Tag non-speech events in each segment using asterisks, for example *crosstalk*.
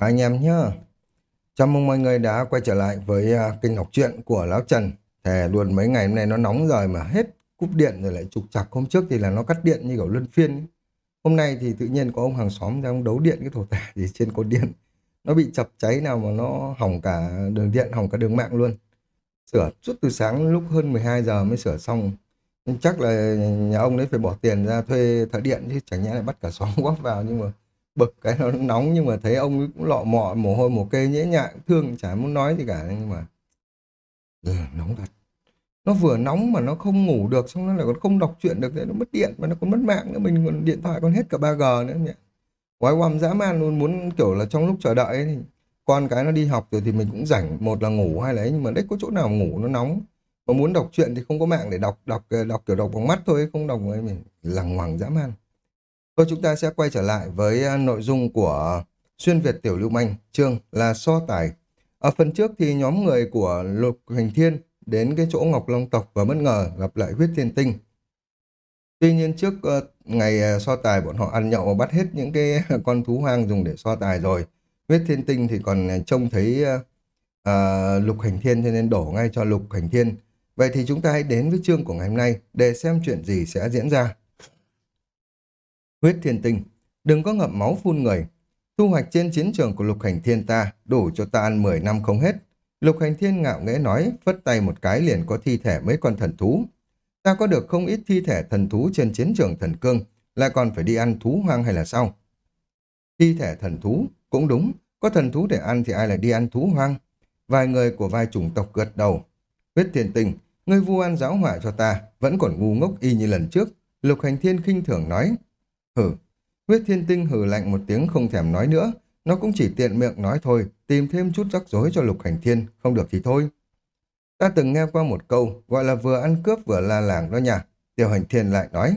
Chào anh em nhé. Chào mừng mọi người đã quay trở lại với uh, kênh đọc truyện của Lão Trần. Thề luôn mấy ngày hôm nay nó nóng rồi mà hết cúp điện rồi lại trục chặt. Hôm trước thì là nó cắt điện như kiểu luân phiên. Ấy. Hôm nay thì tự nhiên có ông hàng xóm ra ông đấu điện cái thổ tả gì trên cột điện. Nó bị chập cháy nào mà nó hỏng cả đường điện, hỏng cả đường mạng luôn. Sửa suốt từ sáng lúc hơn 12 giờ mới sửa xong. Nhưng chắc là nhà ông đấy phải bỏ tiền ra thuê thợ điện chứ chẳng nhẽ lại bắt cả xóm *laughs* góp vào nhưng mà bực cái nó nóng nhưng mà thấy ông ấy cũng lọ mọ mồ hôi mồ kê nhễ nhại thương chả muốn nói gì cả. Nhưng mà ừ, nóng thật. Nó vừa nóng mà nó không ngủ được xong nó lại còn không đọc truyện được thế nó mất điện mà nó còn mất mạng nữa mình còn điện thoại còn hết cả 3G nữa nhỉ. Quái quăm dã man luôn muốn kiểu là trong lúc chờ đợi ấy, thì con cái nó đi học rồi thì mình cũng rảnh một là ngủ hay là ấy nhưng mà đấy có chỗ nào ngủ nó nóng. Mà muốn đọc truyện thì không có mạng để đọc đọc đọc kiểu đọc bằng mắt thôi không đọc ấy mình lằng ngoằng dã man. Thôi chúng ta sẽ quay trở lại với à, nội dung của Xuyên Việt Tiểu Lưu Manh, chương là so tài. Ở phần trước thì nhóm người của Lục Hành Thiên đến cái chỗ Ngọc Long Tộc và bất ngờ gặp lại huyết thiên tinh. Tuy nhiên trước ờ, ngày à, so tài bọn họ ăn nhậu và bắt hết những cái *laughs* con thú hoang dùng để so tài rồi. Huyết thiên tinh thì còn à, trông thấy uh, Lục Hành Thiên cho nên đổ ngay cho Lục Hành Thiên. Vậy thì chúng ta hãy đến với chương của ngày hôm nay để xem chuyện gì sẽ diễn ra. Huyết thiên tinh, đừng có ngậm máu phun người. Thu hoạch trên chiến trường của lục hành thiên ta đủ cho ta ăn 10 năm không hết. Lục hành thiên ngạo nghễ nói, phất tay một cái liền có thi thể mấy con thần thú. Ta có được không ít thi thể thần thú trên chiến trường thần cương, lại còn phải đi ăn thú hoang hay là sao? Thi thể thần thú, cũng đúng, có thần thú để ăn thì ai lại đi ăn thú hoang? Vài người của vài chủng tộc gật đầu. Huyết thiên tinh, ngươi vu ăn giáo hỏa cho ta, vẫn còn ngu ngốc y như lần trước. Lục hành thiên khinh thường nói, Hử. Huyết thiên tinh hử lạnh một tiếng không thèm nói nữa. Nó cũng chỉ tiện miệng nói thôi, tìm thêm chút rắc rối cho lục hành thiên, không được thì thôi. Ta từng nghe qua một câu, gọi là vừa ăn cướp vừa la làng đó nha. Tiểu hành thiên lại nói.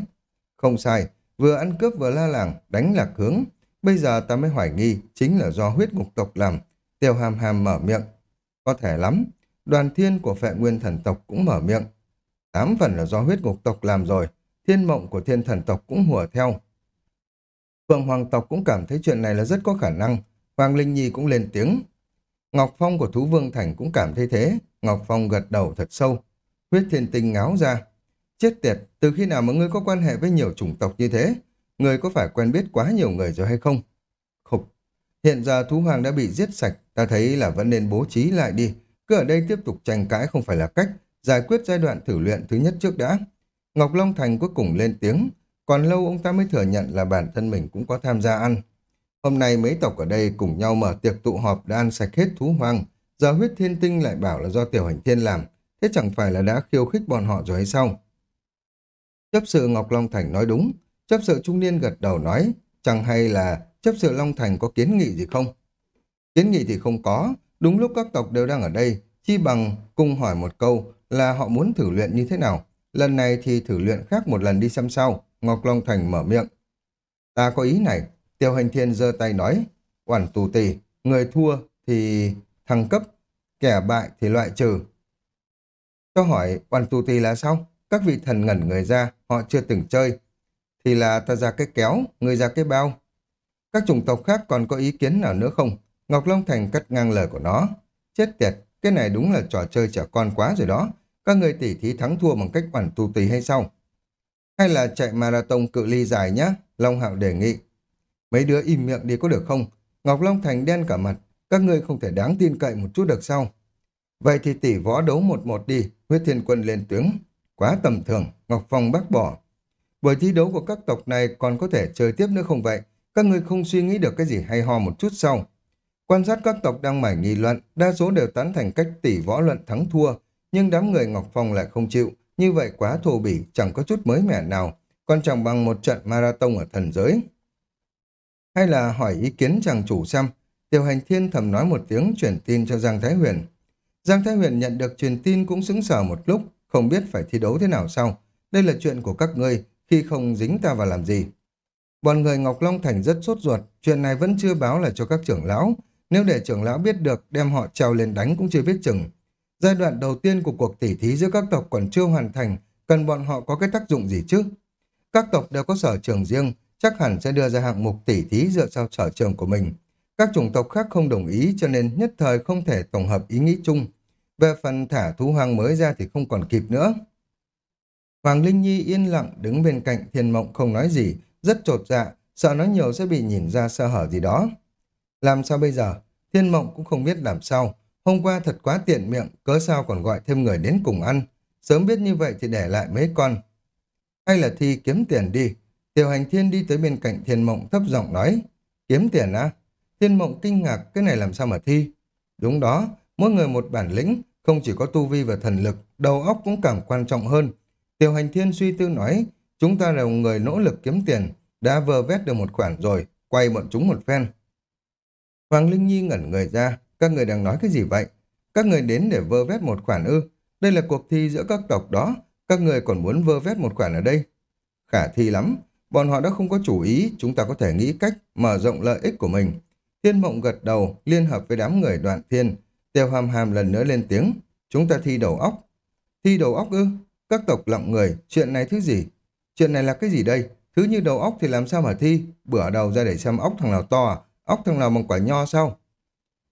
Không sai, vừa ăn cướp vừa la làng, đánh lạc hướng. Bây giờ ta mới hoài nghi, chính là do huyết ngục tộc làm. Tiểu hàm hàm mở miệng. Có thể lắm, đoàn thiên của phệ nguyên thần tộc cũng mở miệng. Tám phần là do huyết ngục tộc làm rồi, thiên mộng của thiên thần tộc cũng hùa theo. Phượng Hoàng tộc cũng cảm thấy chuyện này là rất có khả năng. Hoàng Linh Nhi cũng lên tiếng. Ngọc Phong của Thú Vương Thành cũng cảm thấy thế. Ngọc Phong gật đầu thật sâu. Huyết thiên tinh ngáo ra. Chết tiệt, từ khi nào mà ngươi có quan hệ với nhiều chủng tộc như thế? Ngươi có phải quen biết quá nhiều người rồi hay không? Khục. Hiện giờ Thú Hoàng đã bị giết sạch. Ta thấy là vẫn nên bố trí lại đi. Cứ ở đây tiếp tục tranh cãi không phải là cách. Giải quyết giai đoạn thử luyện thứ nhất trước đã. Ngọc Long Thành cuối cùng lên tiếng. Còn lâu ông ta mới thừa nhận là bản thân mình cũng có tham gia ăn. Hôm nay mấy tộc ở đây cùng nhau mở tiệc tụ họp đã ăn sạch hết thú hoang. Giờ huyết thiên tinh lại bảo là do tiểu hành thiên làm. Thế chẳng phải là đã khiêu khích bọn họ rồi hay sao? Chấp sự Ngọc Long Thành nói đúng. Chấp sự trung niên gật đầu nói. Chẳng hay là chấp sự Long Thành có kiến nghị gì không? Kiến nghị thì không có. Đúng lúc các tộc đều đang ở đây. Chi bằng cùng hỏi một câu là họ muốn thử luyện như thế nào. Lần này thì thử luyện khác một lần đi xem sau. Ngọc Long Thành mở miệng. Ta có ý này. Tiêu hành thiên giơ tay nói. Quản tù tì, người thua thì thăng cấp, kẻ bại thì loại trừ. Cho hỏi quản tù tì là sao? Các vị thần ngẩn người ra, họ chưa từng chơi. Thì là ta ra cái kéo, người ra cái bao. Các chủng tộc khác còn có ý kiến nào nữa không? Ngọc Long Thành cắt ngang lời của nó. Chết tiệt, cái này đúng là trò chơi trẻ con quá rồi đó. Các người tỉ thí thắng thua bằng cách quản tù tì hay sao? Hay là chạy marathon cự ly dài nhá? Long Hạo đề nghị. Mấy đứa im miệng đi có được không? Ngọc Long Thành đen cả mặt. Các ngươi không thể đáng tin cậy một chút được sao? Vậy thì tỷ võ đấu một một đi. Huyết Thiên Quân lên tiếng. Quá tầm thường. Ngọc Phong bác bỏ. Buổi thi đấu của các tộc này còn có thể chơi tiếp nữa không vậy? Các ngươi không suy nghĩ được cái gì hay ho một chút sau. Quan sát các tộc đang mải nghị luận, đa số đều tán thành cách tỷ võ luận thắng thua, nhưng đám người Ngọc Phong lại không chịu, như vậy quá thô bỉ, chẳng có chút mới mẻ nào, còn chẳng bằng một trận marathon ở thần giới. Hay là hỏi ý kiến chàng chủ xem, Tiểu hành thiên thầm nói một tiếng truyền tin cho Giang Thái Huyền. Giang Thái Huyền nhận được truyền tin cũng sững sờ một lúc, không biết phải thi đấu thế nào sau. Đây là chuyện của các ngươi, khi không dính ta vào làm gì. Bọn người Ngọc Long Thành rất sốt ruột, chuyện này vẫn chưa báo là cho các trưởng lão. Nếu để trưởng lão biết được, đem họ trèo lên đánh cũng chưa biết chừng. Giai đoạn đầu tiên của cuộc tỉ thí giữa các tộc còn chưa hoàn thành, cần bọn họ có cái tác dụng gì chứ? Các tộc đều có sở trường riêng, chắc hẳn sẽ đưa ra hạng mục tỉ thí dựa theo sở trường của mình. Các chủng tộc khác không đồng ý cho nên nhất thời không thể tổng hợp ý nghĩ chung. Về phần thả thú hoang mới ra thì không còn kịp nữa. Hoàng Linh Nhi yên lặng đứng bên cạnh thiên mộng không nói gì, rất trột dạ, sợ nói nhiều sẽ bị nhìn ra sơ hở gì đó. Làm sao bây giờ? Thiên mộng cũng không biết làm sao. Hôm qua thật quá tiện miệng, cớ sao còn gọi thêm người đến cùng ăn. Sớm biết như vậy thì để lại mấy con. Hay là thi kiếm tiền đi. Tiểu hành thiên đi tới bên cạnh thiên mộng thấp giọng nói. Kiếm tiền á? Thiên mộng kinh ngạc, cái này làm sao mà thi? Đúng đó, mỗi người một bản lĩnh, không chỉ có tu vi và thần lực, đầu óc cũng càng quan trọng hơn. Tiểu hành thiên suy tư nói, chúng ta là người nỗ lực kiếm tiền, đã vơ vét được một khoản rồi, quay bọn chúng một phen. Hoàng Linh Nhi ngẩn người ra, các người đang nói cái gì vậy? Các người đến để vơ vét một khoản ư? Đây là cuộc thi giữa các tộc đó, các người còn muốn vơ vét một khoản ở đây. Khả thi lắm, bọn họ đã không có chủ ý, chúng ta có thể nghĩ cách mở rộng lợi ích của mình. Thiên mộng gật đầu, liên hợp với đám người đoạn thiên. Tiêu hàm hàm lần nữa lên tiếng, chúng ta thi đầu óc. Thi đầu óc ư? Các tộc lọng người, chuyện này thứ gì? Chuyện này là cái gì đây? Thứ như đầu óc thì làm sao mà thi? Bữa đầu ra để xem óc thằng nào to à? Óc thằng nào bằng quả nho sao?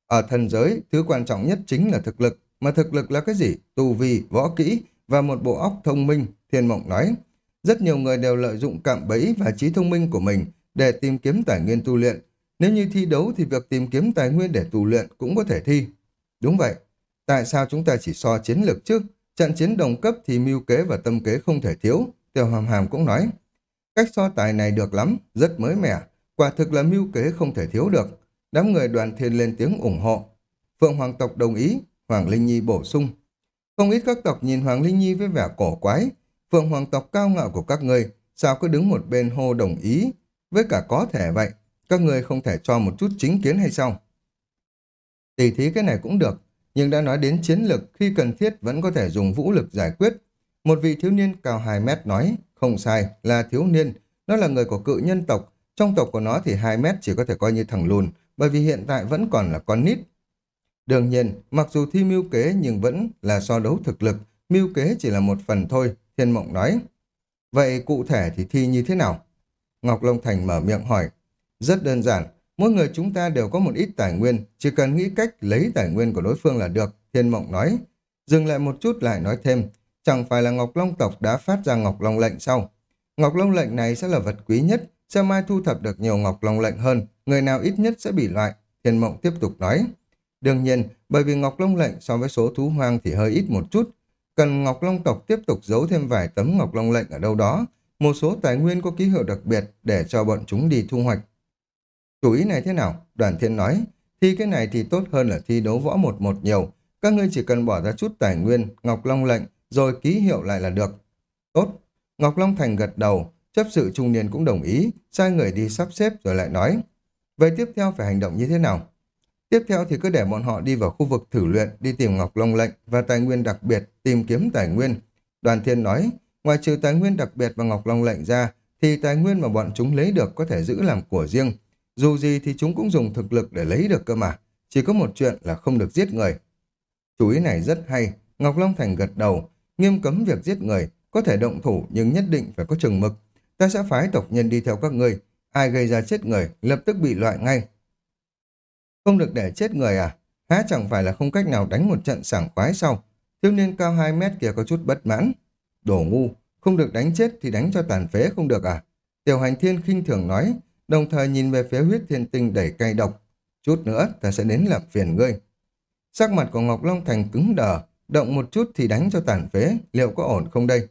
Ở thần giới, thứ quan trọng nhất chính là thực lực. Mà thực lực là cái gì? tù vi, võ kỹ và một bộ óc thông minh, Thiên Mộng nói. Rất nhiều người đều lợi dụng cạm bẫy và trí thông minh của mình để tìm kiếm tài nguyên tu luyện. Nếu như thi đấu thì việc tìm kiếm tài nguyên để tu luyện cũng có thể thi. Đúng vậy. Tại sao chúng ta chỉ so chiến lược chứ? Trận chiến đồng cấp thì mưu kế và tâm kế không thể thiếu. Tiêu Hàm Hàm cũng nói. Cách so tài này được lắm, rất mới mẻ. Quả thực là mưu kế không thể thiếu được. Đám người đoàn thiên lên tiếng ủng hộ. Phượng Hoàng tộc đồng ý, Hoàng Linh Nhi bổ sung. Không ít các tộc nhìn Hoàng Linh Nhi với vẻ cổ quái. Phượng Hoàng tộc cao ngạo của các ngươi sao cứ đứng một bên hô đồng ý? Với cả có thể vậy, các ngươi không thể cho một chút chính kiến hay sao? Tỷ thí cái này cũng được, nhưng đã nói đến chiến lực khi cần thiết vẫn có thể dùng vũ lực giải quyết. Một vị thiếu niên cao 2 mét nói, không sai, là thiếu niên, nó là người của cự nhân tộc, trong tộc của nó thì 2 mét chỉ có thể coi như thằng lùn, bởi vì hiện tại vẫn còn là con nít. Đương nhiên, mặc dù thi mưu kế nhưng vẫn là so đấu thực lực, mưu kế chỉ là một phần thôi, Thiên Mộng nói. Vậy cụ thể thì thi như thế nào? Ngọc Long Thành mở miệng hỏi. Rất đơn giản, mỗi người chúng ta đều có một ít tài nguyên, chỉ cần nghĩ cách lấy tài nguyên của đối phương là được, Thiên Mộng nói. Dừng lại một chút lại nói thêm, chẳng phải là Ngọc Long tộc đã phát ra Ngọc Long lệnh sau. Ngọc Long lệnh này sẽ là vật quý nhất, xem mai thu thập được nhiều Ngọc Long lệnh hơn, người nào ít nhất sẽ bị loại, Thiên Mộng tiếp tục nói. Đương nhiên, bởi vì Ngọc Long lệnh so với số thú hoang thì hơi ít một chút, cần Ngọc Long tộc tiếp tục giấu thêm vài tấm Ngọc Long lệnh ở đâu đó, một số tài nguyên có ký hiệu đặc biệt để cho bọn chúng đi thu hoạch. Chủ ý này thế nào? Đoàn thiên nói, thi cái này thì tốt hơn là thi đấu võ một một nhiều, các ngươi chỉ cần bỏ ra chút tài nguyên, Ngọc Long lệnh, rồi ký hiệu lại là được. Tốt, Ngọc Long Thành gật đầu, chấp sự trung niên cũng đồng ý, sai người đi sắp xếp rồi lại nói. Vậy tiếp theo phải hành động như thế nào? Tiếp theo thì cứ để bọn họ đi vào khu vực thử luyện, đi tìm Ngọc Long lệnh và tài nguyên đặc biệt, tìm kiếm tài nguyên. Đoàn Thiên nói, ngoài trừ tài nguyên đặc biệt và Ngọc Long lệnh ra, thì tài nguyên mà bọn chúng lấy được có thể giữ làm của riêng. Dù gì thì chúng cũng dùng thực lực để lấy được cơ mà. Chỉ có một chuyện là không được giết người. Chú ý này rất hay. Ngọc Long Thành gật đầu, nghiêm cấm việc giết người, có thể động thủ nhưng nhất định phải có chừng mực. Ta sẽ phái tộc nhân đi theo các ngươi. Ai gây ra chết người, lập tức bị loại ngay. Không được để chết người à? Há chẳng phải là không cách nào đánh một trận sảng khoái sau. Thiếu niên cao 2 mét kia có chút bất mãn. Đồ ngu, không được đánh chết thì đánh cho tàn phế không được à? Tiểu hành thiên khinh thường nói, đồng thời nhìn về phía huyết thiên tinh đẩy cay độc. Chút nữa ta sẽ đến làm phiền ngươi. Sắc mặt của Ngọc Long Thành cứng đờ, động một chút thì đánh cho tàn phế, liệu có ổn không đây?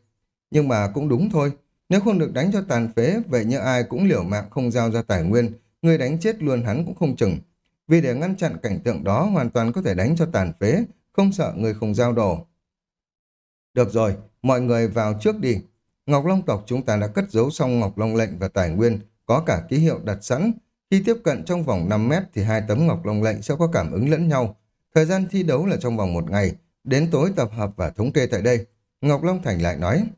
Nhưng mà cũng đúng thôi, nếu không được đánh cho tàn phế, vậy như ai cũng liều mạng không giao ra tài nguyên, người đánh chết luôn hắn cũng không chừng. Vì để ngăn chặn cảnh tượng đó hoàn toàn có thể đánh cho tàn phế, không sợ người không giao đồ. Được rồi, mọi người vào trước đi. Ngọc Long tộc chúng ta đã cất giấu xong Ngọc Long lệnh và tài nguyên, có cả ký hiệu đặt sẵn. Khi tiếp cận trong vòng 5 mét thì hai tấm Ngọc Long lệnh sẽ có cảm ứng lẫn nhau. Thời gian thi đấu là trong vòng một ngày, đến tối tập hợp và thống kê tại đây. Ngọc Long Thành lại nói,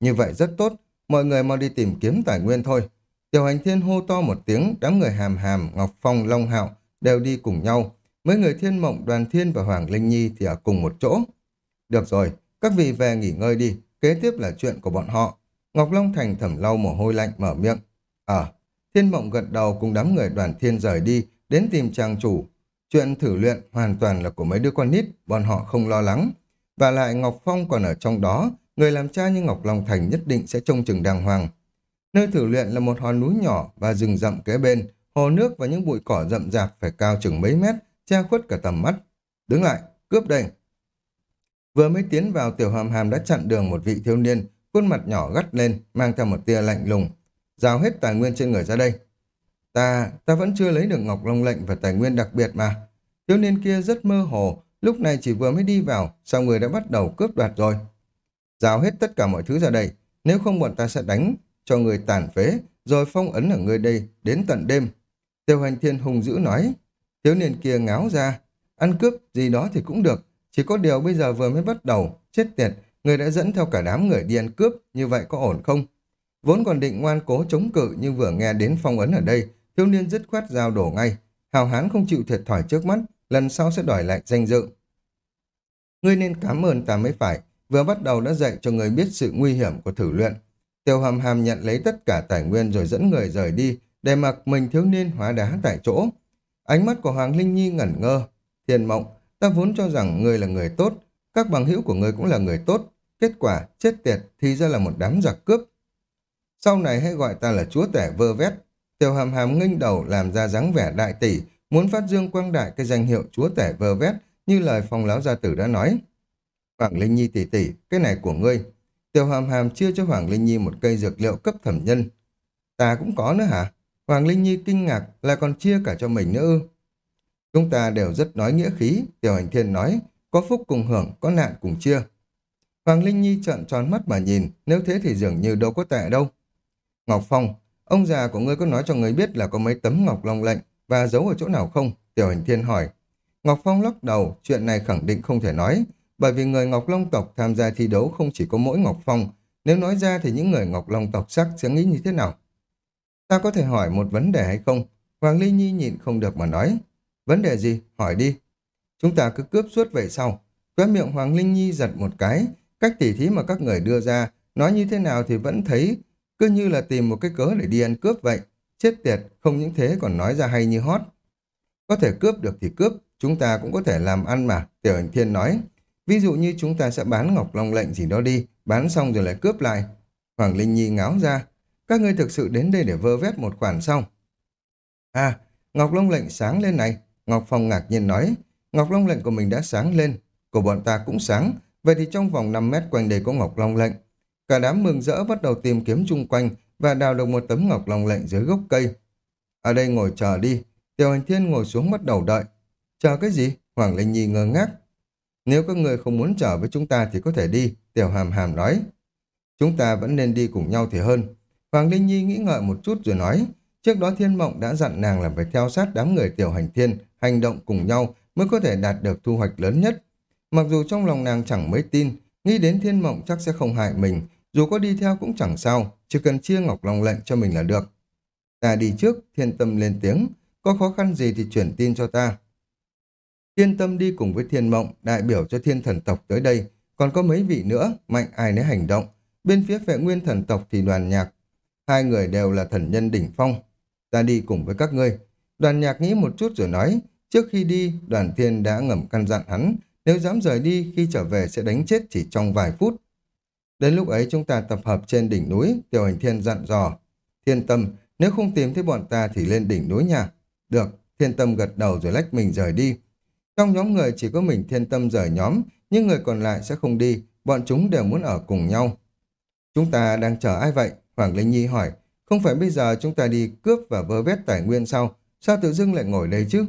như vậy rất tốt, mọi người mau đi tìm kiếm tài nguyên thôi. Tiểu hành thiên hô to một tiếng, đám người hàm hàm, Ngọc Phong, Long Hạo đều đi cùng nhau. Mấy người thiên mộng, đoàn thiên và Hoàng Linh Nhi thì ở cùng một chỗ. Được rồi, các vị về nghỉ ngơi đi, kế tiếp là chuyện của bọn họ. Ngọc Long Thành thẩm lau mồ hôi lạnh mở miệng. Ờ, thiên mộng gật đầu cùng đám người đoàn thiên rời đi, đến tìm trang chủ. Chuyện thử luyện hoàn toàn là của mấy đứa con nít, bọn họ không lo lắng. Và lại Ngọc Phong còn ở trong đó, người làm cha như Ngọc Long Thành nhất định sẽ trông chừng đàng hoàng. Nơi thử luyện là một hòn núi nhỏ và rừng rậm kế bên, hồ nước và những bụi cỏ rậm rạp phải cao chừng mấy mét, che khuất cả tầm mắt. Đứng lại, cướp đây. Vừa mới tiến vào tiểu hàm hàm đã chặn đường một vị thiếu niên, khuôn mặt nhỏ gắt lên, mang theo một tia lạnh lùng. Giao hết tài nguyên trên người ra đây. Ta, ta vẫn chưa lấy được ngọc long lệnh và tài nguyên đặc biệt mà. Thiếu niên kia rất mơ hồ, lúc này chỉ vừa mới đi vào, sao người đã bắt đầu cướp đoạt rồi. Giao hết tất cả mọi thứ ra đây, nếu không bọn ta sẽ đánh cho người tàn phế, rồi phong ấn ở người đây đến tận đêm. Tiêu hành thiên hùng dữ nói, thiếu niên kia ngáo ra, ăn cướp gì đó thì cũng được, chỉ có điều bây giờ vừa mới bắt đầu, chết tiệt, người đã dẫn theo cả đám người đi ăn cướp, như vậy có ổn không? Vốn còn định ngoan cố chống cự nhưng vừa nghe đến phong ấn ở đây, thiếu niên dứt khoát giao đổ ngay. Hào hán không chịu thiệt thòi trước mắt, lần sau sẽ đòi lại danh dự. Ngươi nên cảm ơn ta mới phải, vừa bắt đầu đã dạy cho người biết sự nguy hiểm của thử luyện. Tiêu hàm hàm nhận lấy tất cả tài nguyên rồi dẫn người rời đi, để mặc mình thiếu niên hóa đá tại chỗ. Ánh mắt của Hoàng Linh Nhi ngẩn ngơ. Thiền mộng, ta vốn cho rằng người là người tốt, các bằng hữu của người cũng là người tốt. Kết quả, chết tiệt, thì ra là một đám giặc cướp. Sau này hãy gọi ta là chúa tể vơ vét. Tiêu hàm hàm nghênh đầu làm ra dáng vẻ đại tỷ, muốn phát dương quang đại cái danh hiệu chúa tể vơ vét như lời phong láo gia tử đã nói. Hoàng Linh Nhi tỷ tỷ, cái này của ngươi. Tiêu hàm hàm chia cho Hoàng Linh Nhi một cây dược liệu cấp thẩm nhân. Ta cũng có nữa hả? Hoàng Linh Nhi kinh ngạc là còn chia cả cho mình nữa ư. Chúng ta đều rất nói nghĩa khí, Tiểu Hành Thiên nói, có phúc cùng hưởng, có nạn cùng chia. Hoàng Linh Nhi trợn tròn mắt mà nhìn, nếu thế thì dường như đâu có tệ đâu. Ngọc Phong, ông già của ngươi có nói cho ngươi biết là có mấy tấm ngọc long lệnh và giấu ở chỗ nào không? Tiểu Hành Thiên hỏi. Ngọc Phong lắc đầu, chuyện này khẳng định không thể nói, bởi vì người Ngọc Long tộc tham gia thi đấu không chỉ có mỗi Ngọc Phong, nếu nói ra thì những người Ngọc Long tộc sắc sẽ nghĩ như thế nào? Ta có thể hỏi một vấn đề hay không? Hoàng Ly Nhi nhịn không được mà nói. Vấn đề gì? Hỏi đi. Chúng ta cứ cướp suốt vậy sau. Khóe miệng Hoàng Linh Nhi giật một cái. Cách tỉ thí mà các người đưa ra, nói như thế nào thì vẫn thấy cứ như là tìm một cái cớ để đi ăn cướp vậy. Chết tiệt, không những thế còn nói ra hay như hót. Có thể cướp được thì cướp, chúng ta cũng có thể làm ăn mà, Tiểu Hành Thiên nói. Ví dụ như chúng ta sẽ bán Ngọc Long lệnh gì đó đi, bán xong rồi lại cướp lại. Hoàng Linh Nhi ngáo ra, các ngươi thực sự đến đây để vơ vét một khoản xong. À, Ngọc Long lệnh sáng lên này. Ngọc Phong ngạc nhiên nói, Ngọc Long lệnh của mình đã sáng lên, của bọn ta cũng sáng, vậy thì trong vòng 5 mét quanh đây có Ngọc Long lệnh. Cả đám mừng rỡ bắt đầu tìm kiếm chung quanh và đào được một tấm Ngọc Long lệnh dưới gốc cây. Ở đây ngồi chờ đi, Tiểu Hành Thiên ngồi xuống bắt đầu đợi. Chờ cái gì? Hoàng Linh Nhi ngơ ngác. Nếu các người không muốn trở với chúng ta thì có thể đi, Tiểu Hàm Hàm nói. Chúng ta vẫn nên đi cùng nhau thì hơn. Hoàng Linh Nhi nghĩ ngợi một chút rồi nói, trước đó Thiên Mộng đã dặn nàng là phải theo sát đám người Tiểu Hành Thiên, hành động cùng nhau mới có thể đạt được thu hoạch lớn nhất. Mặc dù trong lòng nàng chẳng mấy tin, nghĩ đến Thiên Mộng chắc sẽ không hại mình, dù có đi theo cũng chẳng sao, chỉ cần chia Ngọc Long lệnh cho mình là được. Ta đi trước, Thiên Tâm lên tiếng, có khó khăn gì thì chuyển tin cho ta. Thiên Tâm đi cùng với Thiên Mộng, đại biểu cho Thiên Thần Tộc tới đây, còn có mấy vị nữa, mạnh ai nấy hành động. Bên phía vệ nguyên thần tộc thì đoàn nhạc, hai người đều là thần nhân đỉnh phong. Ta đi cùng với các ngươi. Đoàn nhạc nghĩ một chút rồi nói, trước khi đi, đoàn thiên đã ngầm căn dặn hắn, nếu dám rời đi, khi trở về sẽ đánh chết chỉ trong vài phút. Đến lúc ấy chúng ta tập hợp trên đỉnh núi, tiểu hành thiên dặn dò. Thiên tâm, nếu không tìm thấy bọn ta thì lên đỉnh núi nhà. Được, thiên tâm gật đầu rồi lách mình rời đi. Trong nhóm người chỉ có mình thiên tâm rời nhóm, nhưng người còn lại sẽ không đi, bọn chúng đều muốn ở cùng nhau. Chúng ta đang chờ ai vậy? Hoàng Linh Nhi hỏi, không phải bây giờ chúng ta đi cướp và vơ vét tài nguyên sao? Sao tự dưng lại ngồi đây chứ?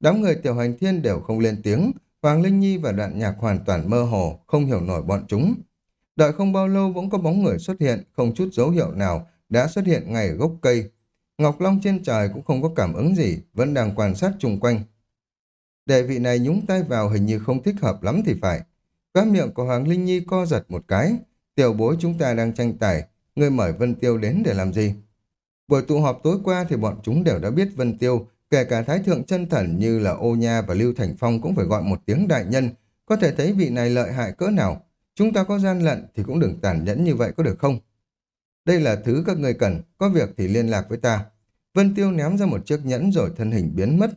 Đám người tiểu hành thiên đều không lên tiếng, Hoàng Linh Nhi và đoạn nhạc hoàn toàn mơ hồ, không hiểu nổi bọn chúng. Đợi không bao lâu vẫn có bóng người xuất hiện, không chút dấu hiệu nào, đã xuất hiện ngay ở gốc cây. Ngọc Long trên trời cũng không có cảm ứng gì, vẫn đang quan sát chung quanh đệ vị này nhúng tay vào hình như không thích hợp lắm thì phải. Các miệng của Hoàng Linh Nhi co giật một cái. Tiểu bối chúng ta đang tranh tài, ngươi mời Vân Tiêu đến để làm gì? Buổi tụ họp tối qua thì bọn chúng đều đã biết Vân Tiêu, kể cả Thái Thượng chân Thần như là Ô Nha và Lưu Thành Phong cũng phải gọi một tiếng đại nhân, có thể thấy vị này lợi hại cỡ nào. Chúng ta có gian lận thì cũng đừng tàn nhẫn như vậy có được không? Đây là thứ các người cần, có việc thì liên lạc với ta. Vân Tiêu ném ra một chiếc nhẫn rồi thân hình biến mất.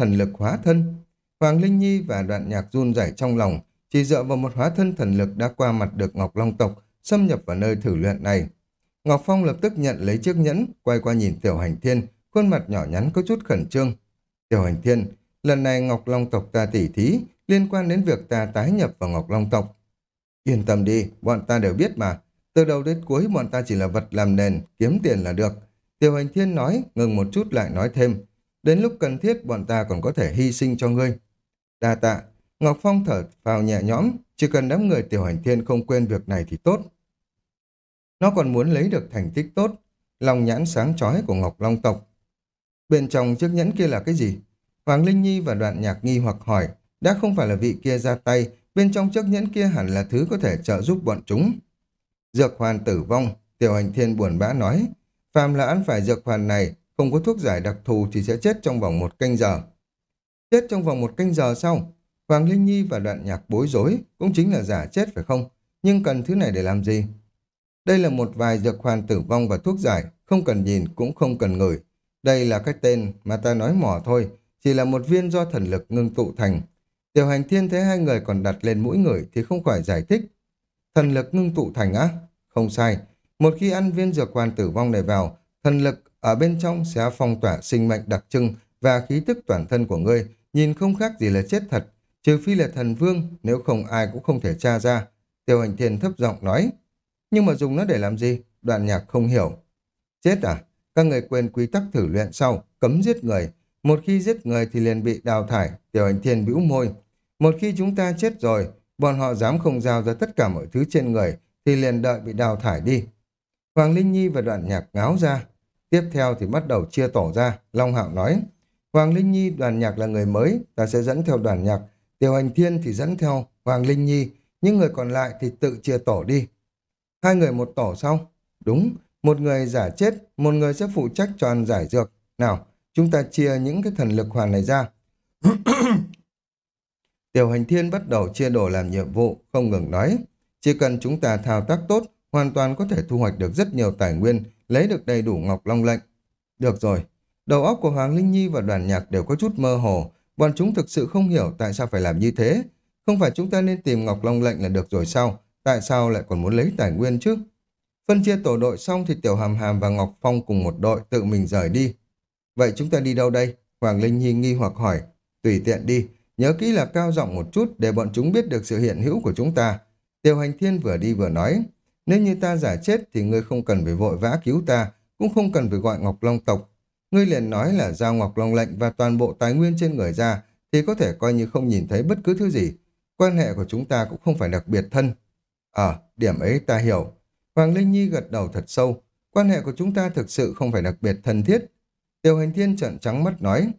Thần lực hóa thân. Hoàng Linh Nhi và đoạn nhạc run rẩy trong lòng, chỉ dựa vào một hóa thân thần lực đã qua mặt được Ngọc Long tộc, xâm nhập vào nơi thử luyện này. Ngọc Phong lập tức nhận lấy chiếc nhẫn, quay qua nhìn Tiểu Hành Thiên, khuôn mặt nhỏ nhắn có chút khẩn trương. Tiểu Hành Thiên, lần này Ngọc Long tộc ta tỉ thí, liên quan đến việc ta tái nhập vào Ngọc Long tộc. Yên tâm đi, bọn ta đều biết mà. Từ đầu đến cuối bọn ta chỉ là vật làm nền, kiếm tiền là được. Tiểu Hành Thiên nói, ngừng một chút lại nói thêm. Đến lúc cần thiết bọn ta còn có thể hy sinh cho ngươi. Đa tạ, Ngọc Phong thở vào nhẹ nhõm, chỉ cần đám người Tiểu Hành Thiên không quên việc này thì tốt. Nó còn muốn lấy được thành tích tốt, lòng nhãn sáng chói của Ngọc Long tộc. Bên trong chiếc nhẫn kia là cái gì? Hoàng Linh Nhi và đoạn nhạc nghi hoặc hỏi, đã không phải là vị kia ra tay, bên trong chiếc nhẫn kia hẳn là thứ có thể trợ giúp bọn chúng. Dược hoàn tử vong, tiểu hành thiên buồn bã nói, phàm là ăn phải dược hoàn này, không có thuốc giải đặc thù thì sẽ chết trong vòng một canh giờ. Chết trong vòng một canh giờ sau, Hoàng Linh Nhi và đoạn nhạc bối rối, cũng chính là giả chết phải không? Nhưng cần thứ này để làm gì? Đây là một vài dược hoàn tử vong và thuốc giải, không cần nhìn cũng không cần ngửi. Đây là cái tên mà ta nói mỏ thôi, chỉ là một viên do thần lực ngưng tụ thành. Tiểu hành thiên thấy hai người còn đặt lên mũi người thì không khỏi giải thích. Thần lực ngưng tụ thành á? Không sai. Một khi ăn viên dược hoàn tử vong này vào, thần lực ở bên trong sẽ phong tỏa sinh mệnh đặc trưng và khí tức toàn thân của ngươi, nhìn không khác gì là chết thật. Trừ phi là thần vương, nếu không ai cũng không thể tra ra. Tiểu hành thiên thấp giọng nói. Nhưng mà dùng nó để làm gì? Đoạn nhạc không hiểu. Chết à? Các người quên quy tắc thử luyện sau, cấm giết người. Một khi giết người thì liền bị đào thải, tiểu hành thiên bĩu môi. Một khi chúng ta chết rồi, bọn họ dám không giao ra tất cả mọi thứ trên người, thì liền đợi bị đào thải đi. Hoàng Linh Nhi và đoạn nhạc ngáo ra. Tiếp theo thì bắt đầu chia tổ ra, Long Hạo nói. Hoàng Linh Nhi đoàn nhạc là người mới, ta sẽ dẫn theo đoàn nhạc. Tiểu hành thiên thì dẫn theo Hoàng Linh Nhi, những người còn lại thì tự chia tổ đi. Hai người một tổ sau. Đúng, một người giả chết, một người sẽ phụ trách cho ăn giải dược. Nào, chúng ta chia những cái thần lực hoàn này ra. *clears throat* Tiểu hành thiên bắt đầu chia đổ làm nhiệm vụ, không ngừng nói. Chỉ cần chúng ta thao tác tốt, hoàn toàn có thể thu hoạch được rất nhiều tài nguyên, lấy được đầy đủ ngọc long lệnh. Được rồi, đầu óc của Hoàng Linh Nhi và đoàn nhạc đều có chút mơ hồ, bọn chúng thực sự không hiểu tại sao phải làm như thế. Không phải chúng ta nên tìm ngọc long lệnh là được rồi sao? Tại sao lại còn muốn lấy tài nguyên chứ? Phân chia tổ đội xong thì Tiểu Hàm Hàm và Ngọc Phong cùng một đội tự mình rời đi. Vậy chúng ta đi đâu đây? Hoàng Linh Nhi nghi hoặc hỏi. Tùy tiện đi, nhớ kỹ là cao giọng một chút để bọn chúng biết được sự hiện hữu của chúng ta. Tiểu Hành Thiên vừa đi vừa nói. Nếu như ta giả chết thì ngươi không cần phải vội vã cứu ta, cũng không cần phải gọi Ngọc Long tộc. Ngươi liền nói là giao Ngọc Long lệnh và toàn bộ tài nguyên trên người ra thì có thể coi như không nhìn thấy bất cứ thứ gì. Quan hệ của chúng ta cũng không phải đặc biệt thân. Ờ, điểm ấy ta hiểu. Hoàng Linh Nhi gật đầu thật sâu. Quan hệ của chúng ta thực sự không phải đặc biệt thân thiết. Tiêu hành thiên trợn trắng mắt nói.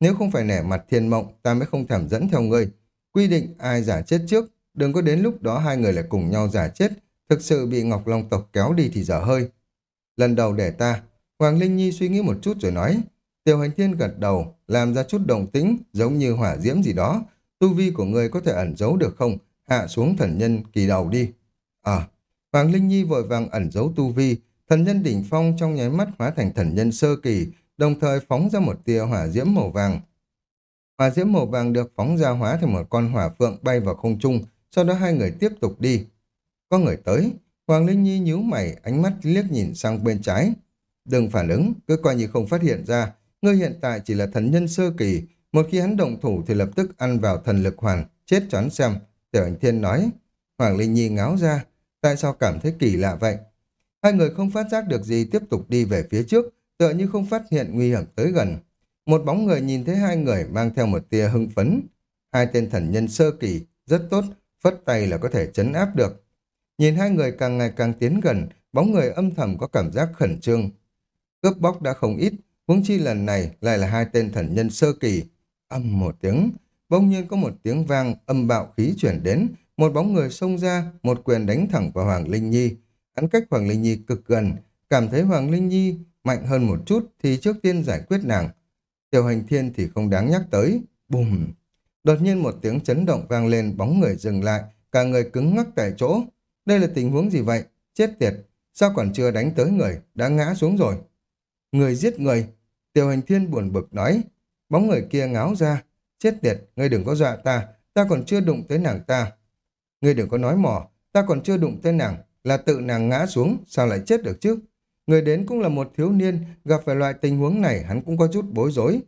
Nếu không phải nẻ mặt thiên mộng, ta mới không thảm dẫn theo ngươi. Quy định ai giả chết trước, đừng có đến lúc đó hai người lại cùng nhau giả chết, thực sự bị Ngọc Long tộc kéo đi thì dở hơi. Lần đầu để ta, Hoàng Linh Nhi suy nghĩ một chút rồi nói. tiểu hành thiên gật đầu, làm ra chút đồng tính giống như hỏa diễm gì đó. Tu vi của người có thể ẩn giấu được không? Hạ xuống thần nhân kỳ đầu đi. à Hoàng Linh Nhi vội vàng ẩn giấu tu vi, thần nhân đỉnh phong trong nháy mắt hóa thành thần nhân sơ kỳ, đồng thời phóng ra một tia hỏa diễm màu vàng. Hỏa diễm màu vàng được phóng ra hóa thành một con hỏa phượng bay vào không trung, sau đó hai người tiếp tục đi. Có người tới, Hoàng Linh Nhi nhíu mày, ánh mắt liếc nhìn sang bên trái. Đừng phản ứng, cứ coi như không phát hiện ra, ngươi hiện tại chỉ là thần nhân sơ kỳ, một khi hắn động thủ thì lập tức ăn vào thần lực hoàn, chết choán xem. Tiểu ảnh thiên nói, Hoàng Linh Nhi ngáo ra, tại sao cảm thấy kỳ lạ vậy? Hai người không phát giác được gì tiếp tục đi về phía trước, tựa như không phát hiện nguy hiểm tới gần. Một bóng người nhìn thấy hai người mang theo một tia hưng phấn. Hai tên thần nhân sơ kỳ, rất tốt, phất tay là có thể chấn áp được. Nhìn hai người càng ngày càng tiến gần, bóng người âm thầm có cảm giác khẩn trương. Cướp bóc đã không ít, huống chi lần này lại là hai tên thần nhân sơ kỳ. Âm một tiếng, bỗng nhiên có một tiếng vang âm bạo khí chuyển đến, một bóng người xông ra, một quyền đánh thẳng vào Hoàng Linh Nhi. Hắn cách Hoàng Linh Nhi cực gần, cảm thấy Hoàng Linh Nhi mạnh hơn một chút thì trước tiên giải quyết nàng. Tiểu hành thiên thì không đáng nhắc tới. Bùm! Đột nhiên một tiếng chấn động vang lên, bóng người dừng lại, cả người cứng ngắc tại chỗ. Đây là tình huống gì vậy? Chết tiệt! Sao còn chưa đánh tới người? Đã ngã xuống rồi. Người giết người. Tiểu hành thiên buồn bực nói. Bóng người kia ngáo ra. Chết tiệt, ngươi đừng có dọa ta. Ta còn chưa đụng tới nàng ta. Ngươi đừng có nói mỏ. Ta còn chưa đụng tới nàng. Là tự nàng ngã xuống. Sao lại chết được chứ? Người đến cũng là một thiếu niên. Gặp phải loại tình huống này hắn cũng có chút bối rối.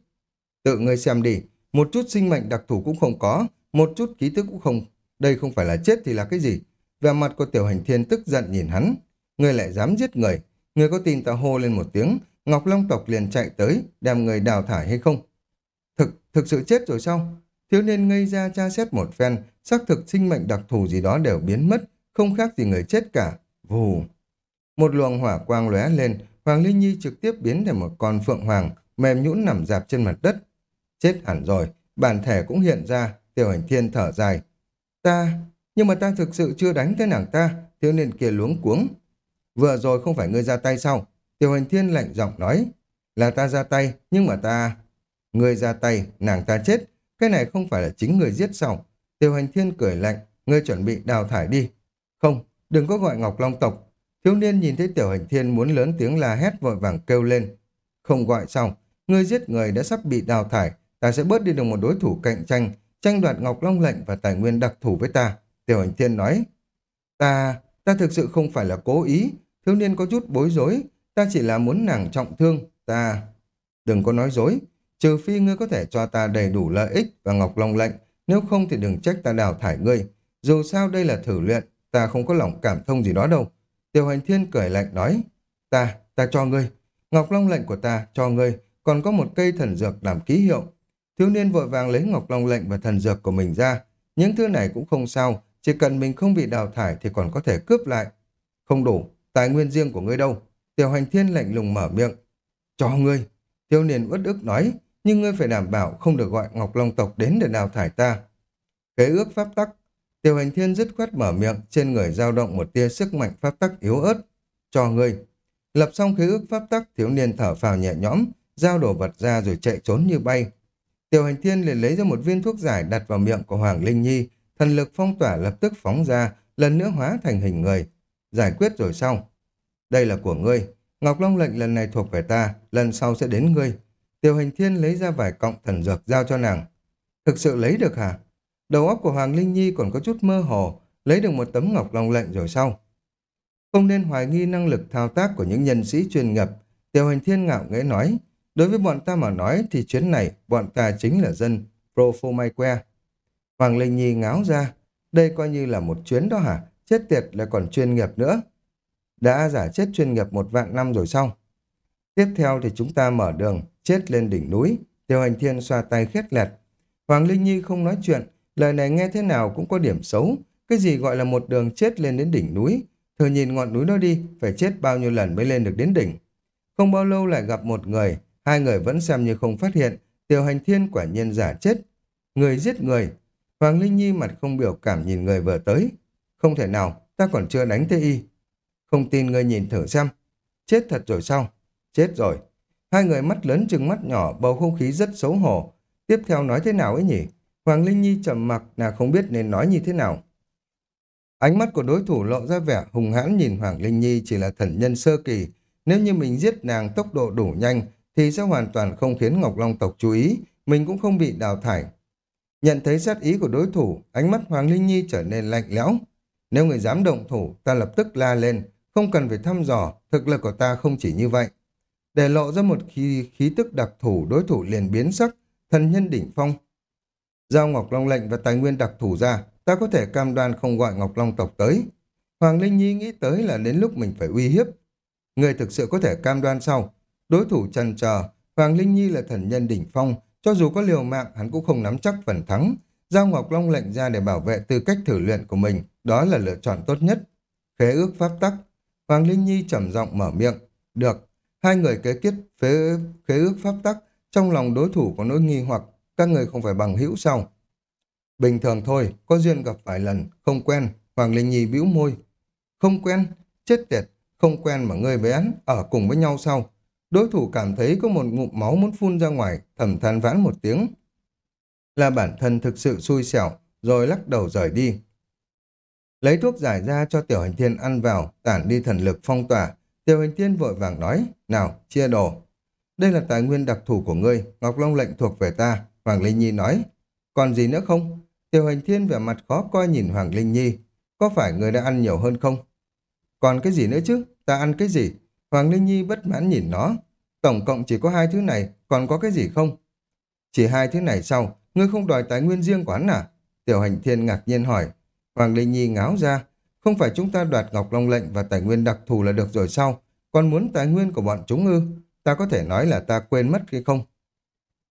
Tự ngươi xem đi. Một chút sinh mệnh đặc thù cũng không có. Một chút ký tức cũng không. Đây không phải là chết thì là cái gì? Về mặt của tiểu hành thiên tức giận nhìn hắn. Ngươi lại dám giết người. Người có tin ta hô lên một tiếng. Ngọc Long tộc liền chạy tới, đem người đào thải hay không? Thực, thực sự chết rồi sao? Thiếu niên ngây ra tra xét một phen, xác thực sinh mệnh đặc thù gì đó đều biến mất, không khác gì người chết cả. Vù! Một luồng hỏa quang lóe lên, Hoàng Linh Nhi trực tiếp biến thành một con phượng hoàng, mềm nhũn nằm dạp trên mặt đất. Chết hẳn rồi, bản thể cũng hiện ra, tiểu hành thiên thở dài. Ta, nhưng mà ta thực sự chưa đánh tới nàng ta, thiếu niên kia luống cuống. Vừa rồi không phải ngươi ra tay sao? Tiểu hành thiên lạnh giọng nói. Là ta ra tay, nhưng mà ta... Ngươi ra tay, nàng ta chết. Cái này không phải là chính người giết sao? Tiểu hành thiên cười lạnh, ngươi chuẩn bị đào thải đi. Không, đừng có gọi Ngọc Long tộc. Thiếu niên nhìn thấy tiểu hành thiên muốn lớn tiếng la hét vội vàng kêu lên. Không gọi xong, Ngươi giết người đã sắp bị đào thải. Ta sẽ bớt đi được một đối thủ cạnh tranh, tranh đoạt Ngọc Long lệnh và tài nguyên đặc thù với ta. Tiểu hành thiên nói. Ta, ta thực sự không phải là cố ý. Thiếu niên có chút bối rối, ta chỉ là muốn nàng trọng thương, ta... Đừng có nói dối, trừ phi ngươi có thể cho ta đầy đủ lợi ích và ngọc long lệnh, nếu không thì đừng trách ta đào thải ngươi. Dù sao đây là thử luyện, ta không có lòng cảm thông gì đó đâu. Tiểu hành thiên cười lạnh nói, ta, ta cho ngươi, ngọc long lệnh của ta cho ngươi, còn có một cây thần dược làm ký hiệu. Thiếu niên vội vàng lấy ngọc long lệnh và thần dược của mình ra. Những thứ này cũng không sao, chỉ cần mình không bị đào thải thì còn có thể cướp lại. Không đủ, tài nguyên riêng của ngươi đâu? Tiểu hành thiên lạnh lùng mở miệng. Cho ngươi. Thiếu niên uất ức nói, nhưng ngươi phải đảm bảo không được gọi Ngọc Long tộc đến để đào thải ta. Kế ước pháp tắc. Tiểu hành thiên dứt khoát mở miệng, trên người dao động một tia sức mạnh pháp tắc yếu ớt. Cho ngươi. Lập xong khế ước pháp tắc, thiếu niên thở phào nhẹ nhõm, giao đồ vật ra rồi chạy trốn như bay. Tiểu hành thiên liền lấy ra một viên thuốc giải đặt vào miệng của Hoàng Linh Nhi, thần lực phong tỏa lập tức phóng ra, lần nữa hóa thành hình người. Giải quyết rồi xong. Đây là của ngươi. Ngọc Long lệnh lần này thuộc về ta, lần sau sẽ đến ngươi. Tiêu hành thiên lấy ra vài cọng thần dược giao cho nàng. Thực sự lấy được hả? Đầu óc của Hoàng Linh Nhi còn có chút mơ hồ, lấy được một tấm Ngọc Long lệnh rồi sau. Không nên hoài nghi năng lực thao tác của những nhân sĩ chuyên nghiệp. Tiêu hành thiên ngạo nghễ nói, đối với bọn ta mà nói thì chuyến này bọn ta chính là dân Profomaque. Hoàng Linh Nhi ngáo ra, đây coi như là một chuyến đó hả? Chết tiệt lại còn chuyên nghiệp nữa đã giả chết chuyên nghiệp một vạn năm rồi xong. Tiếp theo thì chúng ta mở đường, chết lên đỉnh núi. Tiêu hành thiên xoa tay khét lẹt. Hoàng Linh Nhi không nói chuyện, lời này nghe thế nào cũng có điểm xấu. Cái gì gọi là một đường chết lên đến đỉnh núi? Thử nhìn ngọn núi đó đi, phải chết bao nhiêu lần mới lên được đến đỉnh. Không bao lâu lại gặp một người, hai người vẫn xem như không phát hiện, tiêu hành thiên quả nhiên giả chết. Người giết người. Hoàng Linh Nhi mặt không biểu cảm nhìn người vừa tới. Không thể nào, ta còn chưa đánh thế y. Không tin ngươi nhìn thử xem. Chết thật rồi sao? Chết rồi. Hai người mắt lớn chừng mắt nhỏ, bầu không khí rất xấu hổ. Tiếp theo nói thế nào ấy nhỉ? Hoàng Linh Nhi trầm mặc là không biết nên nói như thế nào. Ánh mắt của đối thủ lộ ra vẻ hùng hãn nhìn Hoàng Linh Nhi chỉ là thần nhân sơ kỳ. Nếu như mình giết nàng tốc độ đủ nhanh thì sẽ hoàn toàn không khiến Ngọc Long tộc chú ý, mình cũng không bị đào thải. Nhận thấy sát ý của đối thủ, ánh mắt Hoàng Linh Nhi trở nên lạnh lẽo. Nếu người dám động thủ, ta lập tức la lên, không cần phải thăm dò, thực lực của ta không chỉ như vậy. Để lộ ra một khí, khí tức đặc thù, đối thủ liền biến sắc, thần nhân đỉnh phong. Giao Ngọc Long lệnh và tài nguyên đặc thù ra, ta có thể cam đoan không gọi Ngọc Long tộc tới. Hoàng Linh Nhi nghĩ tới là đến lúc mình phải uy hiếp. Người thực sự có thể cam đoan sau. Đối thủ chần chờ, Hoàng Linh Nhi là thần nhân đỉnh phong, cho dù có liều mạng hắn cũng không nắm chắc phần thắng. Giao Ngọc Long lệnh ra để bảo vệ tư cách thử luyện của mình, đó là lựa chọn tốt nhất. Khế ước pháp tắc, Hoàng Linh Nhi trầm giọng mở miệng. Được, hai người kế kết phế khế ước pháp tắc, trong lòng đối thủ có nỗi nghi hoặc, các người không phải bằng hữu sao? Bình thường thôi, có duyên gặp vài lần, không quen, Hoàng Linh Nhi bĩu môi. Không quen, chết tiệt, không quen mà ngươi với án, ở cùng với nhau sau. Đối thủ cảm thấy có một ngụm máu muốn phun ra ngoài, thầm than vãn một tiếng. Là bản thân thực sự xui xẻo, rồi lắc đầu rời đi. Lấy thuốc giải ra cho tiểu hành thiên ăn vào, tản đi thần lực phong tỏa. Tiểu hành thiên vội vàng nói, nào, chia đồ. đây là tài nguyên đặc thù của ngươi, Ngọc Long lệnh thuộc về ta, Hoàng Linh Nhi nói. Còn gì nữa không? Tiểu hành thiên vẻ mặt khó coi nhìn Hoàng Linh Nhi. Có phải người đã ăn nhiều hơn không? Còn cái gì nữa chứ? Ta ăn cái gì? Hoàng Linh Nhi bất mãn nhìn nó. Tổng cộng chỉ có hai thứ này, còn có cái gì không? Chỉ hai thứ này sau, ngươi không đòi tài nguyên riêng quán à? Tiểu hành thiên ngạc nhiên hỏi. Hoàng Linh Nhi ngáo ra. Không phải chúng ta đoạt Ngọc Long lệnh và tài nguyên đặc thù là được rồi sao? Còn muốn tài nguyên của bọn chúng ư? Ta có thể nói là ta quên mất hay không?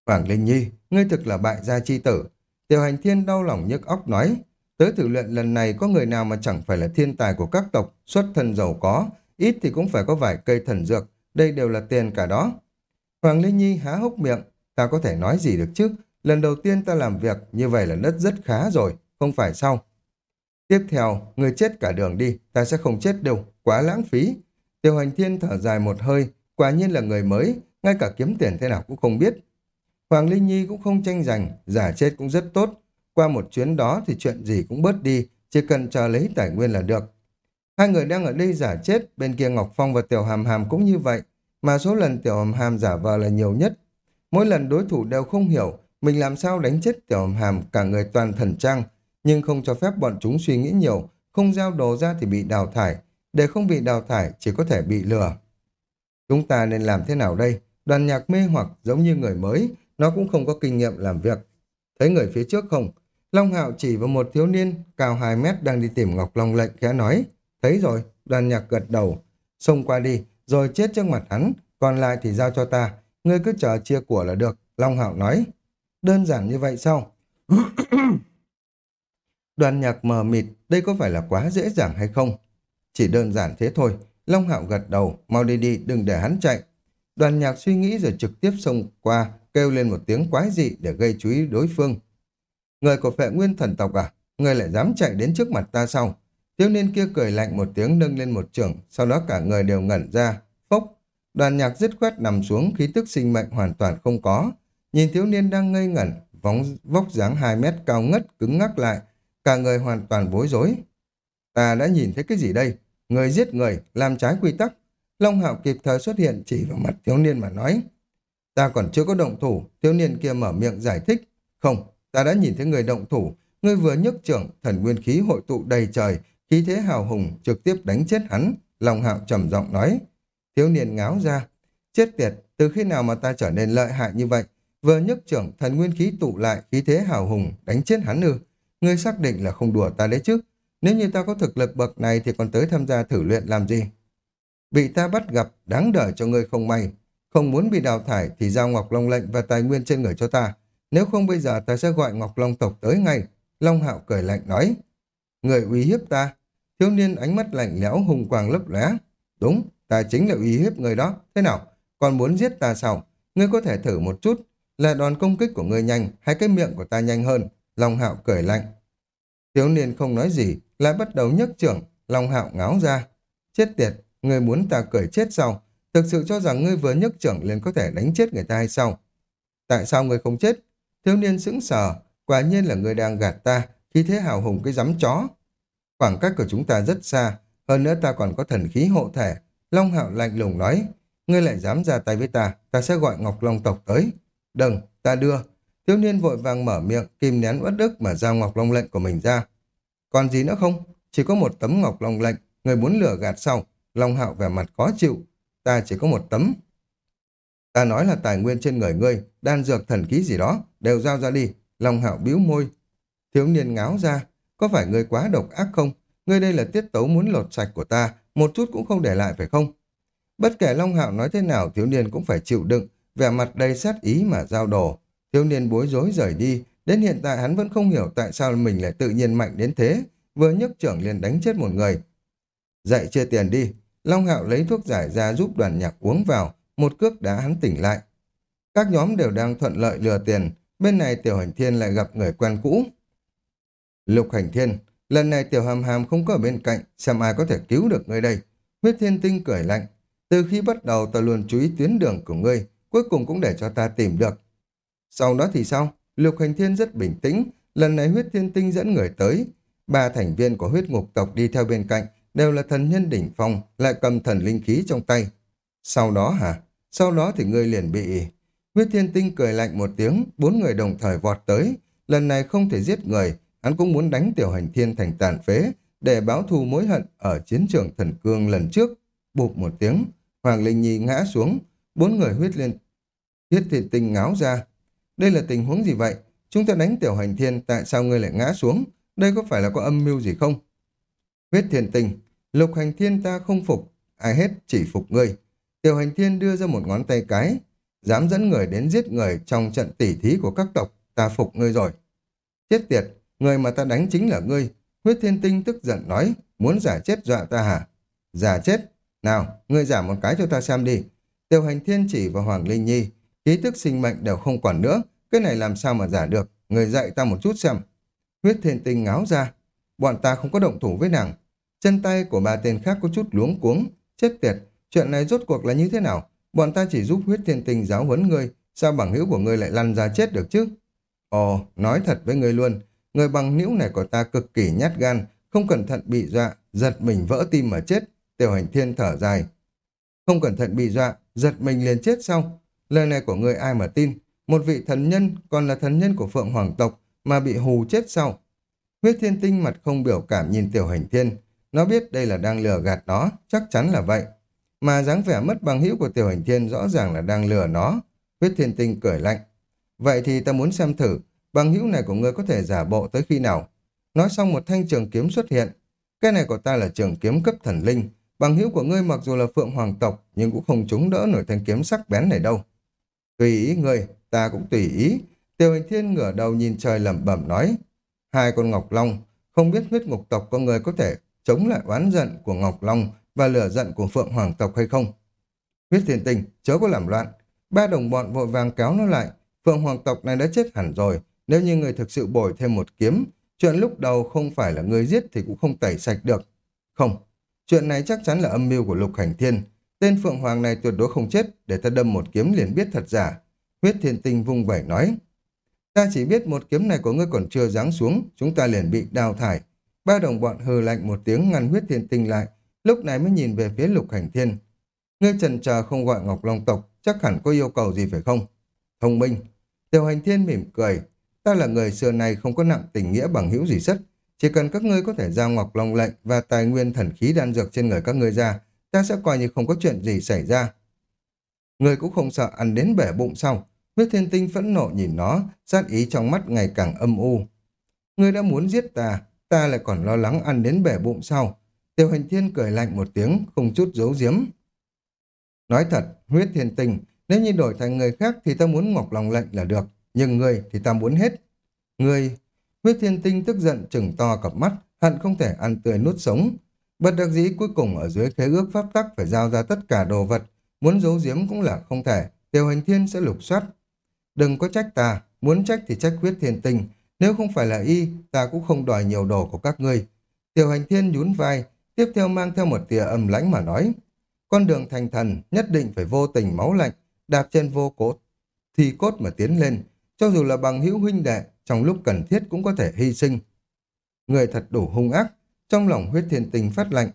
Hoàng Linh Nhi, ngươi thực là bại gia chi tử. Tiểu hành thiên đau lòng nhức óc nói. Tới thử luyện lần này có người nào mà chẳng phải là thiên tài của các tộc, xuất thân giàu có, ít thì cũng phải có vài cây thần dược, đây đều là tiền cả đó. Hoàng Linh Nhi há hốc miệng, ta có thể nói gì được chứ, lần đầu tiên ta làm việc như vậy là đất rất khá rồi, không phải sao? Tiếp theo, người chết cả đường đi, ta sẽ không chết đâu, quá lãng phí. Tiêu hành thiên thở dài một hơi, quả nhiên là người mới, ngay cả kiếm tiền thế nào cũng không biết. Hoàng Linh Nhi cũng không tranh giành, giả chết cũng rất tốt. Qua một chuyến đó thì chuyện gì cũng bớt đi, chỉ cần chờ lấy tài nguyên là được. Hai người đang ở đây giả chết, bên kia Ngọc Phong và Tiểu Hàm Hàm cũng như vậy, mà số lần Tiểu Hàm Hàm giả vờ là nhiều nhất. Mỗi lần đối thủ đều không hiểu mình làm sao đánh chết Tiểu Hàm Hàm cả người toàn thần trang, nhưng không cho phép bọn chúng suy nghĩ nhiều, không giao đồ ra thì bị đào thải, để không bị đào thải chỉ có thể bị lừa. Chúng ta nên làm thế nào đây? Đoàn nhạc mê hoặc giống như người mới, nó cũng không có kinh nghiệm làm việc. Thấy người phía trước không? Long Hạo chỉ vào một thiếu niên cao 2 mét đang đi tìm Ngọc Long lệnh khẽ nói. Thấy rồi, đoàn nhạc gật đầu. Xông qua đi, rồi chết trước mặt hắn, còn lại thì giao cho ta. Ngươi cứ chờ chia của là được, Long Hạo nói. Đơn giản như vậy sao? *coughs* đoàn nhạc mờ mịt, đây có phải là quá dễ dàng hay không? Chỉ đơn giản thế thôi, Long Hạo gật đầu, mau đi đi, đừng để hắn chạy. Đoàn nhạc suy nghĩ rồi trực tiếp xông qua, kêu lên một tiếng quái dị để gây chú ý đối phương. Người của phệ nguyên thần tộc à? Người lại dám chạy đến trước mặt ta sao? Thiếu niên kia cười lạnh một tiếng nâng lên một trường, sau đó cả người đều ngẩn ra, phốc. Đoàn nhạc dứt khoát nằm xuống, khí tức sinh mệnh hoàn toàn không có. Nhìn thiếu niên đang ngây ngẩn, vóng vóc dáng 2 mét cao ngất, cứng ngắc lại, cả người hoàn toàn bối rối. Ta đã nhìn thấy cái gì đây? Người giết người, làm trái quy tắc. Long Hạo kịp thời xuất hiện chỉ vào mặt thiếu niên mà nói. Ta còn chưa có động thủ, thiếu niên kia mở miệng giải thích. Không, ta đã nhìn thấy người động thủ, người vừa nhấc trưởng, thần nguyên khí hội tụ đầy trời, khí thế hào hùng trực tiếp đánh chết hắn. Long Hạo trầm giọng nói. Thiếu niên ngáo ra. Chết tiệt, từ khi nào mà ta trở nên lợi hại như vậy? Vừa nhấc trưởng, thần nguyên khí tụ lại, khí thế hào hùng, đánh chết hắn ư. Ngươi xác định là không đùa ta đấy chứ. Nếu như ta có thực lực bậc này thì còn tới tham gia thử luyện làm gì? Bị ta bắt gặp, đáng đời cho ngươi không may. Không muốn bị đào thải thì giao Ngọc Long lệnh và tài nguyên trên người cho ta. Nếu không bây giờ ta sẽ gọi Ngọc Long tộc tới ngay. Long Hạo cười lạnh nói. Người uy hiếp ta. Thiếu niên ánh mắt lạnh lẽo hùng quang lấp lóe. Đúng, ta chính là uy hiếp người đó. Thế nào? Còn muốn giết ta sao? Ngươi có thể thử một chút. Là đòn công kích của ngươi nhanh hay cái miệng của ta nhanh hơn? Long Hạo cười lạnh. Thiếu niên không nói gì, lại bắt đầu nhấc trưởng. Long Hạo ngáo ra. Chết tiệt, ngươi muốn ta cười chết sao? Thực sự cho rằng ngươi vừa nhấc trưởng liền có thể đánh chết người ta hay sao? Tại sao ngươi không chết? Thiếu niên sững sờ, quả nhiên là ngươi đang gạt ta, khi thế hào hùng cái dám chó. Khoảng cách của chúng ta rất xa, hơn nữa ta còn có thần khí hộ thể. Long hạo lạnh lùng nói, ngươi lại dám ra tay với ta, ta sẽ gọi Ngọc Long tộc tới. Đừng, ta đưa. Thiếu niên vội vàng mở miệng, kìm nén uất đức mà giao Ngọc Long lệnh của mình ra. Còn gì nữa không? Chỉ có một tấm Ngọc Long lệnh, người muốn lửa gạt sau. Long hạo vẻ mặt khó chịu, ta chỉ có một tấm. Ta nói là tài nguyên trên người ngươi, đan dược thần khí gì đó, đều giao ra đi. Long hạo bĩu môi. Thiếu niên ngáo ra, có phải ngươi quá độc ác không? Ngươi đây là tiết tấu muốn lột sạch của ta, một chút cũng không để lại phải không? Bất kể Long Hạo nói thế nào, thiếu niên cũng phải chịu đựng, vẻ mặt đầy sát ý mà giao đồ. Thiếu niên bối rối rời đi, đến hiện tại hắn vẫn không hiểu tại sao mình lại tự nhiên mạnh đến thế, vừa nhấc trưởng liền đánh chết một người. Dạy chia tiền đi, Long Hạo lấy thuốc giải ra giúp đoàn nhạc uống vào, một cước đá hắn tỉnh lại. Các nhóm đều đang thuận lợi lừa tiền, bên này Tiểu Hành Thiên lại gặp người quen cũ. Lục Hành Thiên, lần này Tiểu Hàm Hàm không có ở bên cạnh, xem ai có thể cứu được ngươi đây. Huyết Thiên Tinh cười lạnh, từ khi bắt đầu ta luôn chú ý tuyến đường của ngươi, cuối cùng cũng để cho ta tìm được. Sau đó thì sao? Lục Hành Thiên rất bình tĩnh, lần này Huyết Thiên Tinh dẫn người tới. Ba thành viên của huyết ngục tộc đi theo bên cạnh, đều là thần nhân đỉnh phong, lại cầm thần linh khí trong tay. Sau đó hả? sau đó thì ngươi liền bị... Huyết thiên tinh cười lạnh một tiếng, bốn người đồng thời vọt tới. Lần này không thể giết người, hắn cũng muốn đánh tiểu hành thiên thành tàn phế, để báo thù mối hận ở chiến trường thần cương lần trước. Bụp một tiếng, Hoàng Linh Nhi ngã xuống, bốn người huyết lên huyết thiên tinh ngáo ra. Đây là tình huống gì vậy? Chúng ta đánh tiểu hành thiên, tại sao ngươi lại ngã xuống? Đây có phải là có âm mưu gì không? Huyết thiên tinh, lục hành thiên ta không phục, ai hết chỉ phục ngươi. Tiểu hành thiên đưa ra một ngón tay cái, dám dẫn người đến giết người trong trận tỉ thí của các tộc, ta phục ngươi rồi. Chết tiệt, người mà ta đánh chính là ngươi. Huyết thiên tinh tức giận nói, muốn giả chết dọa ta hả? Giả chết? Nào, ngươi giả một cái cho ta xem đi. tiêu hành thiên chỉ và Hoàng Linh Nhi, ký tức sinh mệnh đều không còn nữa, cái này làm sao mà giả được, người dạy ta một chút xem. Huyết thiên tinh ngáo ra, bọn ta không có động thủ với nàng. Chân tay của ba tên khác có chút luống cuống, chết tiệt, chuyện này rốt cuộc là như thế nào? Bọn ta chỉ giúp huyết thiên tinh giáo huấn ngươi, sao bằng hữu của ngươi lại lăn ra chết được chứ? Ồ, nói thật với ngươi luôn, người bằng hữu này của ta cực kỳ nhát gan, không cẩn thận bị dọa, giật mình vỡ tim mà chết. Tiểu hành thiên thở dài. Không cẩn thận bị dọa, giật mình liền chết sau. Lời này của người ai mà tin? Một vị thần nhân còn là thần nhân của Phượng Hoàng tộc mà bị hù chết sau. Huyết thiên tinh mặt không biểu cảm nhìn tiểu hành thiên. Nó biết đây là đang lừa gạt nó, chắc chắn là vậy. Mà dáng vẻ mất bằng hữu của tiểu hành thiên rõ ràng là đang lừa nó. Huyết thiên tinh cười lạnh. Vậy thì ta muốn xem thử, bằng hữu này của ngươi có thể giả bộ tới khi nào? Nói xong một thanh trường kiếm xuất hiện. Cái này của ta là trường kiếm cấp thần linh. Bằng hữu của ngươi mặc dù là phượng hoàng tộc, nhưng cũng không chống đỡ nổi thanh kiếm sắc bén này đâu. Tùy ý ngươi, ta cũng tùy ý. Tiêu hành thiên ngửa đầu nhìn trời lẩm bẩm nói. Hai con Ngọc Long, không biết huyết ngục tộc con người có thể chống lại oán giận của Ngọc Long và lửa giận của Phượng Hoàng tộc hay không? Huyết thiên tình, chớ có làm loạn. Ba đồng bọn vội vàng kéo nó lại. Phượng Hoàng tộc này đã chết hẳn rồi. Nếu như người thực sự bồi thêm một kiếm, chuyện lúc đầu không phải là người giết thì cũng không tẩy sạch được. Không, chuyện này chắc chắn là âm mưu của Lục Hành Thiên. Tên Phượng Hoàng này tuyệt đối không chết, để ta đâm một kiếm liền biết thật giả. Huyết thiên tinh vung vẩy nói. Ta chỉ biết một kiếm này của ngươi còn chưa giáng xuống, chúng ta liền bị đào thải. Ba đồng bọn hừ lạnh một tiếng ngăn huyết thiên tinh lại, lúc này mới nhìn về phía lục hành thiên. Ngươi trần chờ không gọi Ngọc Long tộc, chắc hẳn có yêu cầu gì phải không? Thông minh. Tiểu hành thiên mỉm cười. Ta là người xưa này không có nặng tình nghĩa bằng hữu gì sất. Chỉ cần các ngươi có thể giao Ngọc Long lệnh và tài nguyên thần khí đan dược trên người các ngươi ra, ta sẽ coi như không có chuyện gì xảy ra. Ngươi cũng không sợ ăn đến bể bụng sau. Huyết thiên tinh phẫn nộ nhìn nó, sát ý trong mắt ngày càng âm u. Ngươi đã muốn giết ta, ta lại còn lo lắng ăn đến bể bụng sau. Tiêu hành thiên cười lạnh một tiếng, không chút giấu giếm. Nói thật, huyết thiên tinh, nếu như đổi thành người khác thì ta muốn ngọc lòng lệnh là được, nhưng ngươi thì ta muốn hết. Ngươi, huyết thiên tinh tức giận chừng to cặp mắt, hận không thể ăn tươi nuốt sống. Bất đắc dĩ cuối cùng ở dưới khế ước pháp tắc phải giao ra tất cả đồ vật, muốn giấu giếm cũng là không thể, tiêu hành thiên sẽ lục soát. Đừng có trách ta, muốn trách thì trách huyết thiên tinh, nếu không phải là y, ta cũng không đòi nhiều đồ của các ngươi. Tiểu hành thiên nhún vai, tiếp theo mang theo một tia âm lãnh mà nói. Con đường thành thần nhất định phải vô tình máu lạnh, đạp trên vô cốt, thì cốt mà tiến lên. Cho dù là bằng hữu huynh đệ, trong lúc cần thiết cũng có thể hy sinh. Người thật đủ hung ác, trong lòng huyết thiên tình phát lạnh.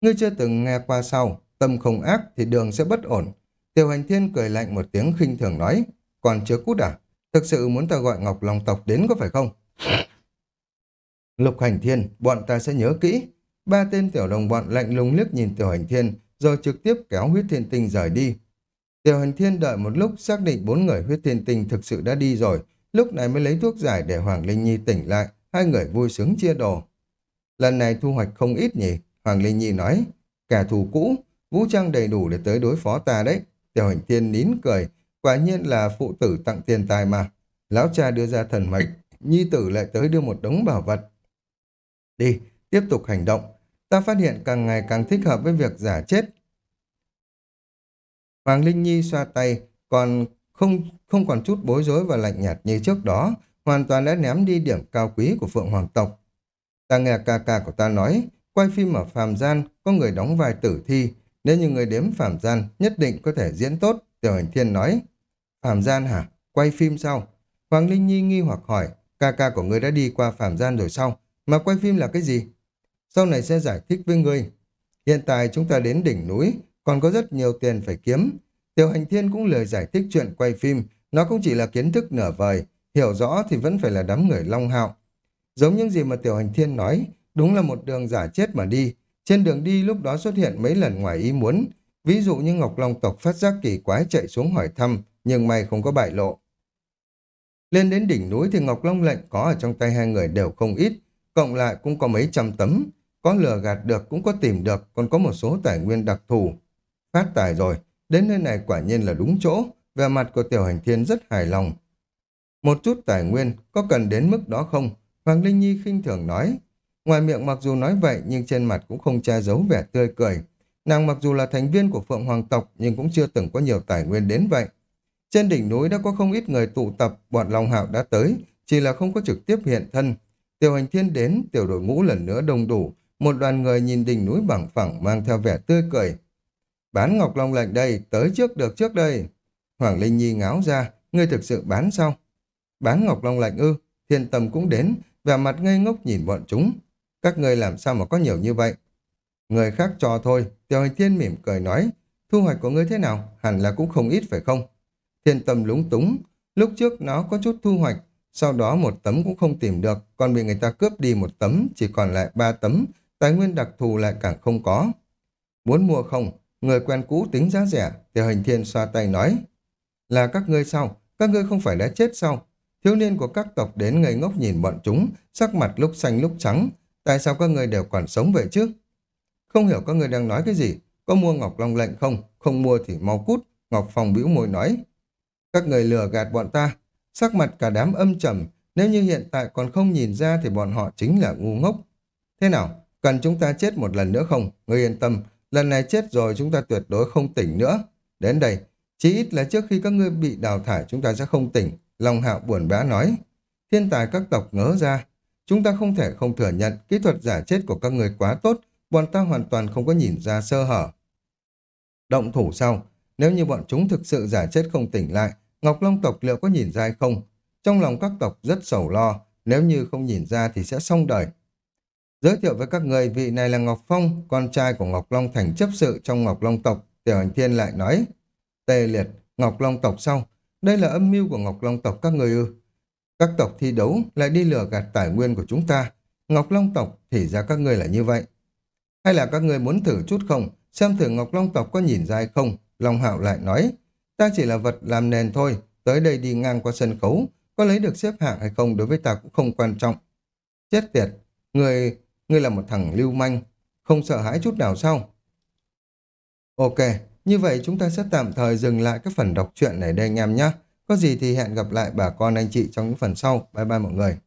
Ngươi chưa từng nghe qua sau, tâm không ác thì đường sẽ bất ổn. Tiểu hành thiên cười lạnh một tiếng khinh thường nói, còn chưa cút à? Thực sự muốn ta gọi Ngọc Long tộc đến có phải không? Lục hành thiên, bọn ta sẽ nhớ kỹ. Ba tên tiểu đồng bọn lạnh lùng liếc nhìn tiểu hành thiên, rồi trực tiếp kéo huyết thiên tinh rời đi. Tiểu hành thiên đợi một lúc xác định bốn người huyết thiên tinh thực sự đã đi rồi, lúc này mới lấy thuốc giải để Hoàng Linh Nhi tỉnh lại, hai người vui sướng chia đồ. Lần này thu hoạch không ít nhỉ, Hoàng Linh Nhi nói, kẻ thù cũ, vũ trang đầy đủ để tới đối phó ta đấy. Tiểu hành thiên nín cười, Quả nhiên là phụ tử tặng tiền tài mà. Lão cha đưa ra thần mạch, nhi tử lại tới đưa một đống bảo vật. Đi, tiếp tục hành động. Ta phát hiện càng ngày càng thích hợp với việc giả chết. Hoàng Linh Nhi xoa tay, còn không không còn chút bối rối và lạnh nhạt như trước đó, hoàn toàn đã ném đi điểm cao quý của Phượng Hoàng tộc. Ta nghe ca ca của ta nói, quay phim ở Phạm Gian có người đóng vai tử thi, nếu như người đếm Phạm Gian nhất định có thể diễn tốt, Tiểu Hành Thiên nói. Phạm Gian hả? Quay phim sao? Hoàng Linh Nhi nghi hoặc hỏi, ca ca của ngươi đã đi qua Phạm Gian rồi sao? Mà quay phim là cái gì? Sau này sẽ giải thích với ngươi. Hiện tại chúng ta đến đỉnh núi, còn có rất nhiều tiền phải kiếm. Tiểu hành thiên cũng lời giải thích chuyện quay phim, nó cũng chỉ là kiến thức nửa vời, hiểu rõ thì vẫn phải là đám người long hạo. Giống những gì mà tiểu hành thiên nói, đúng là một đường giả chết mà đi. Trên đường đi lúc đó xuất hiện mấy lần ngoài ý muốn, ví dụ như Ngọc Long tộc phát giác kỳ quái chạy xuống hỏi thăm, nhưng may không có bại lộ. Lên đến đỉnh núi thì Ngọc Long lệnh có ở trong tay hai người đều không ít, cộng lại cũng có mấy trăm tấm, có lừa gạt được cũng có tìm được, còn có một số tài nguyên đặc thù. Phát tài rồi, đến nơi này quả nhiên là đúng chỗ, vẻ mặt của Tiểu Hành Thiên rất hài lòng. Một chút tài nguyên, có cần đến mức đó không? Hoàng Linh Nhi khinh thường nói. Ngoài miệng mặc dù nói vậy nhưng trên mặt cũng không che giấu vẻ tươi cười. Nàng mặc dù là thành viên của Phượng Hoàng tộc nhưng cũng chưa từng có nhiều tài nguyên đến vậy. Trên đỉnh núi đã có không ít người tụ tập, bọn Long Hạo đã tới, chỉ là không có trực tiếp hiện thân. Tiểu hành thiên đến, tiểu đội ngũ lần nữa đông đủ, một đoàn người nhìn đỉnh núi bằng phẳng mang theo vẻ tươi cười. Bán Ngọc Long lệnh đây, tới trước được trước đây. Hoàng Linh Nhi ngáo ra, ngươi thực sự bán sao? Bán Ngọc Long lệnh ư, thiên tâm cũng đến, vẻ mặt ngây ngốc nhìn bọn chúng. Các ngươi làm sao mà có nhiều như vậy? Người khác cho thôi, tiêu hành thiên mỉm cười nói, thu hoạch của ngươi thế nào? Hẳn là cũng không ít phải không? Thiên tâm lúng túng, lúc trước nó có chút thu hoạch, sau đó một tấm cũng không tìm được, còn bị người ta cướp đi một tấm, chỉ còn lại ba tấm, tài nguyên đặc thù lại càng không có. Muốn mua không? Người quen cũ tính giá rẻ, tiểu hành thiên xoa tay nói. Là các ngươi sao? Các ngươi không phải đã chết sao? Thiếu niên của các tộc đến ngây ngốc nhìn bọn chúng, sắc mặt lúc xanh lúc trắng. Tại sao các ngươi đều còn sống vậy chứ? Không hiểu các ngươi đang nói cái gì? Có mua Ngọc Long lệnh không? Không mua thì mau cút. Ngọc Phong bĩu môi nói. Các người lừa gạt bọn ta. Sắc mặt cả đám âm trầm. Nếu như hiện tại còn không nhìn ra thì bọn họ chính là ngu ngốc. Thế nào? Cần chúng ta chết một lần nữa không? Ngươi yên tâm. Lần này chết rồi chúng ta tuyệt đối không tỉnh nữa. Đến đây. Chỉ ít là trước khi các ngươi bị đào thải chúng ta sẽ không tỉnh. Long hạo buồn bã nói. Thiên tài các tộc ngớ ra. Chúng ta không thể không thừa nhận kỹ thuật giả chết của các người quá tốt. Bọn ta hoàn toàn không có nhìn ra sơ hở. Động thủ sau. Nếu như bọn chúng thực sự giả chết không tỉnh lại, Ngọc Long tộc liệu có nhìn ra hay không? Trong lòng các tộc rất sầu lo, nếu như không nhìn ra thì sẽ xong đời. Giới thiệu với các người, vị này là Ngọc Phong, con trai của Ngọc Long thành chấp sự trong Ngọc Long tộc. Tiểu hành thiên lại nói, tê liệt, Ngọc Long tộc sau, đây là âm mưu của Ngọc Long tộc các người ư. Các tộc thi đấu lại đi lừa gạt tài nguyên của chúng ta. Ngọc Long tộc thì ra các người là như vậy. Hay là các người muốn thử chút không, xem thử Ngọc Long tộc có nhìn ra hay không, Long Hạo lại nói, ta chỉ là vật làm nền thôi, tới đây đi ngang qua sân khấu, có lấy được xếp hạng hay không đối với ta cũng không quan trọng. Chết tiệt, người, ngươi là một thằng lưu manh, không sợ hãi chút nào sao? Ok, như vậy chúng ta sẽ tạm thời dừng lại cái phần đọc truyện này đây anh em nhé. Có gì thì hẹn gặp lại bà con anh chị trong những phần sau. Bye bye mọi người.